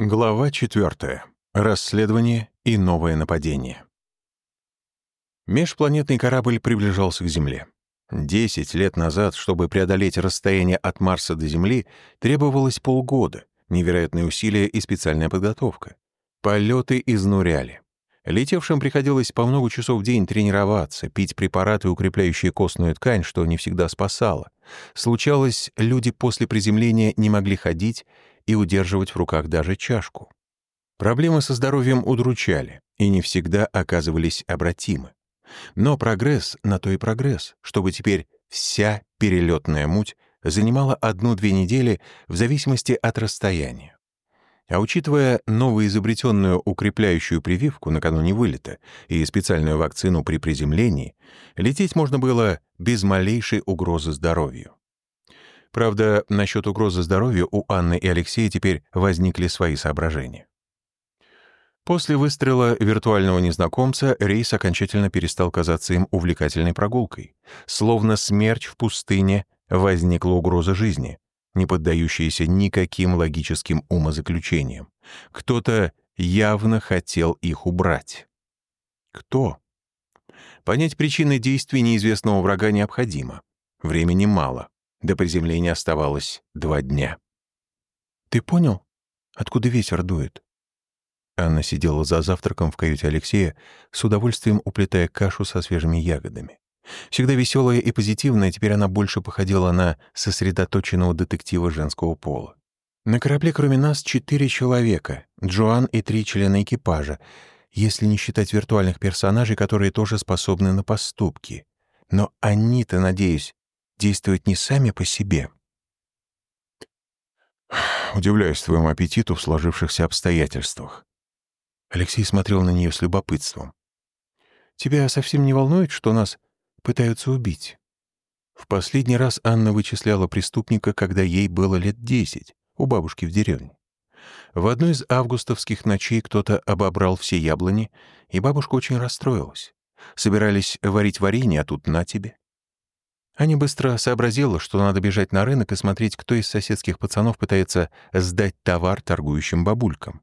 Глава 4. Расследование и новое нападение. Межпланетный корабль приближался к Земле. Десять лет назад, чтобы преодолеть расстояние от Марса до Земли, требовалось полгода, невероятные усилия и специальная подготовка. Полеты изнуряли. Летевшим приходилось по много часов в день тренироваться, пить препараты, укрепляющие костную ткань, что не всегда спасало. Случалось, люди после приземления не могли ходить и удерживать в руках даже чашку. Проблемы со здоровьем удручали и не всегда оказывались обратимы. Но прогресс на то и прогресс, чтобы теперь вся перелетная муть занимала одну-две недели в зависимости от расстояния. А учитывая новоизобретенную укрепляющую прививку накануне вылета и специальную вакцину при приземлении, лететь можно было без малейшей угрозы здоровью. Правда, насчет угрозы здоровью у Анны и Алексея теперь возникли свои соображения. После выстрела виртуального незнакомца рейс окончательно перестал казаться им увлекательной прогулкой. Словно смерч в пустыне возникла угроза жизни, не поддающаяся никаким логическим умозаключениям. Кто-то явно хотел их убрать. Кто? Понять причины действий неизвестного врага необходимо. Времени мало. До приземления оставалось два дня. «Ты понял, откуда ветер дует?» Анна сидела за завтраком в каюте Алексея, с удовольствием уплетая кашу со свежими ягодами. Всегда веселая и позитивная, теперь она больше походила на сосредоточенного детектива женского пола. На корабле кроме нас четыре человека, Джоан и три члена экипажа, если не считать виртуальных персонажей, которые тоже способны на поступки. Но они-то, надеюсь, действовать не сами по себе. Удивляюсь твоему аппетиту в сложившихся обстоятельствах. Алексей смотрел на нее с любопытством. Тебя совсем не волнует, что нас пытаются убить? В последний раз Анна вычисляла преступника, когда ей было лет десять, у бабушки в деревне. В одну из августовских ночей кто-то обобрал все яблони, и бабушка очень расстроилась. Собирались варить варенье, а тут на тебе. Аня быстро сообразила, что надо бежать на рынок и смотреть, кто из соседских пацанов пытается сдать товар торгующим бабулькам.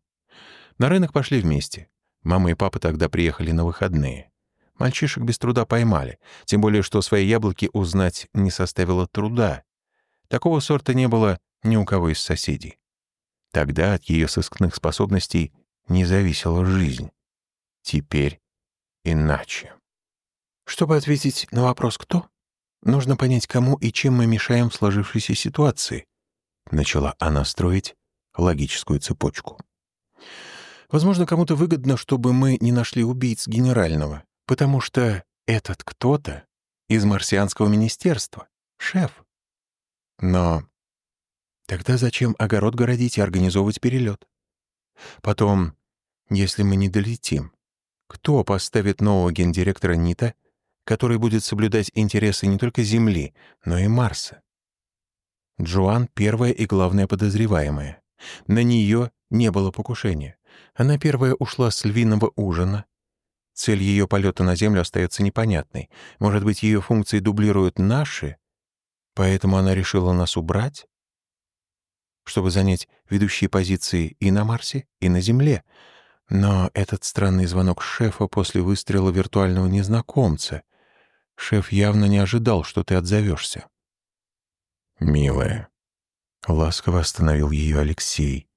На рынок пошли вместе. Мама и папа тогда приехали на выходные. Мальчишек без труда поймали, тем более, что свои яблоки узнать не составило труда. Такого сорта не было ни у кого из соседей. Тогда от ее сыскных способностей не зависела жизнь. Теперь иначе. Чтобы ответить на вопрос «кто?», Нужно понять, кому и чем мы мешаем в сложившейся ситуации. Начала она строить логическую цепочку. Возможно, кому-то выгодно, чтобы мы не нашли убийц генерального, потому что этот кто-то из марсианского министерства, шеф. Но тогда зачем огород городить и организовывать перелет? Потом, если мы не долетим, кто поставит нового гендиректора НИТа который будет соблюдать интересы не только Земли, но и Марса. Джоан — первая и главная подозреваемая. На нее не было покушения. Она первая ушла с львиного ужина. Цель ее полета на Землю остается непонятной. Может быть, ее функции дублируют наши, поэтому она решила нас убрать? Чтобы занять ведущие позиции и на Марсе, и на Земле. Но этот странный звонок шефа после выстрела виртуального незнакомца — Шеф явно не ожидал, что ты отзовешься. «Милая», — ласково остановил ее Алексей.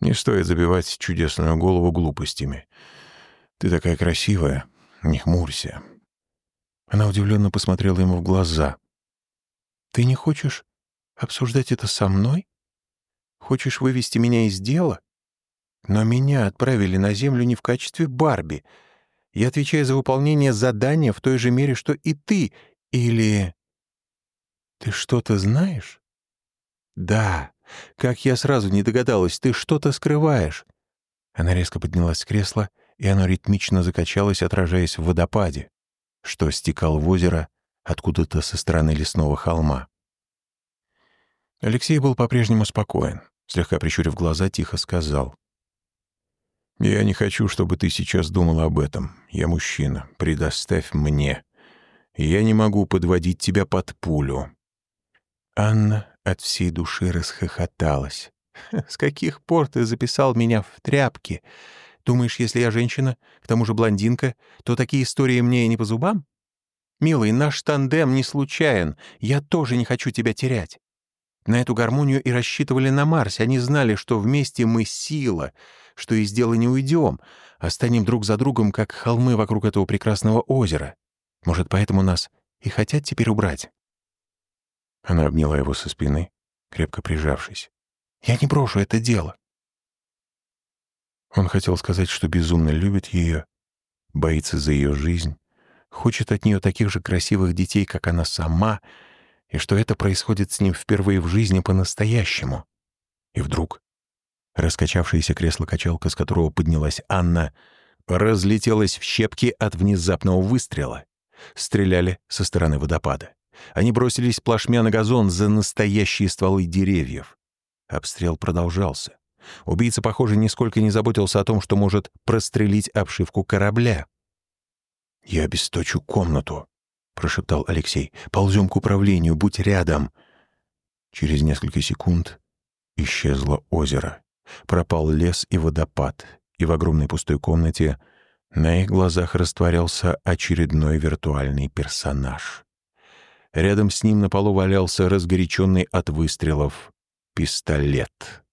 «Не стоит забивать чудесную голову глупостями. Ты такая красивая, не хмурься». Она удивленно посмотрела ему в глаза. «Ты не хочешь обсуждать это со мной? Хочешь вывести меня из дела? Но меня отправили на Землю не в качестве Барби — я отвечаю за выполнение задания в той же мере, что и ты. Или... Ты что-то знаешь? Да. Как я сразу не догадалась, ты что-то скрываешь. Она резко поднялась с кресла, и оно ритмично закачалось, отражаясь в водопаде, что стекал в озеро откуда-то со стороны лесного холма. Алексей был по-прежнему спокоен. Слегка прищурив глаза, тихо сказал. «Я не хочу, чтобы ты сейчас думала об этом. Я мужчина. Предоставь мне. Я не могу подводить тебя под пулю». Анна от всей души расхохоталась. «С каких пор ты записал меня в тряпки? Думаешь, если я женщина, к тому же блондинка, то такие истории мне не по зубам? Милый, наш тандем не случайен. Я тоже не хочу тебя терять. На эту гармонию и рассчитывали на Марсе. Они знали, что вместе мы сила, что из дела не уйдем, а станем друг за другом, как холмы вокруг этого прекрасного озера. Может, поэтому нас и хотят теперь убрать?» Она обняла его со спины, крепко прижавшись. «Я не брошу это дело». Он хотел сказать, что безумно любит ее, боится за ее жизнь, хочет от нее таких же красивых детей, как она сама, и что это происходит с ним впервые в жизни по-настоящему. И вдруг раскачавшееся кресло-качалка, с которого поднялась Анна, разлетелось в щепки от внезапного выстрела. Стреляли со стороны водопада. Они бросились плашмя на газон за настоящие стволы деревьев. Обстрел продолжался. Убийца, похоже, нисколько не заботился о том, что может прострелить обшивку корабля. «Я обесточу комнату», — прошептал Алексей. «Ползем к управлению, будь рядом». Через несколько секунд исчезло озеро. Пропал лес и водопад, и в огромной пустой комнате на их глазах растворялся очередной виртуальный персонаж. Рядом с ним на полу валялся разгоряченный от выстрелов пистолет.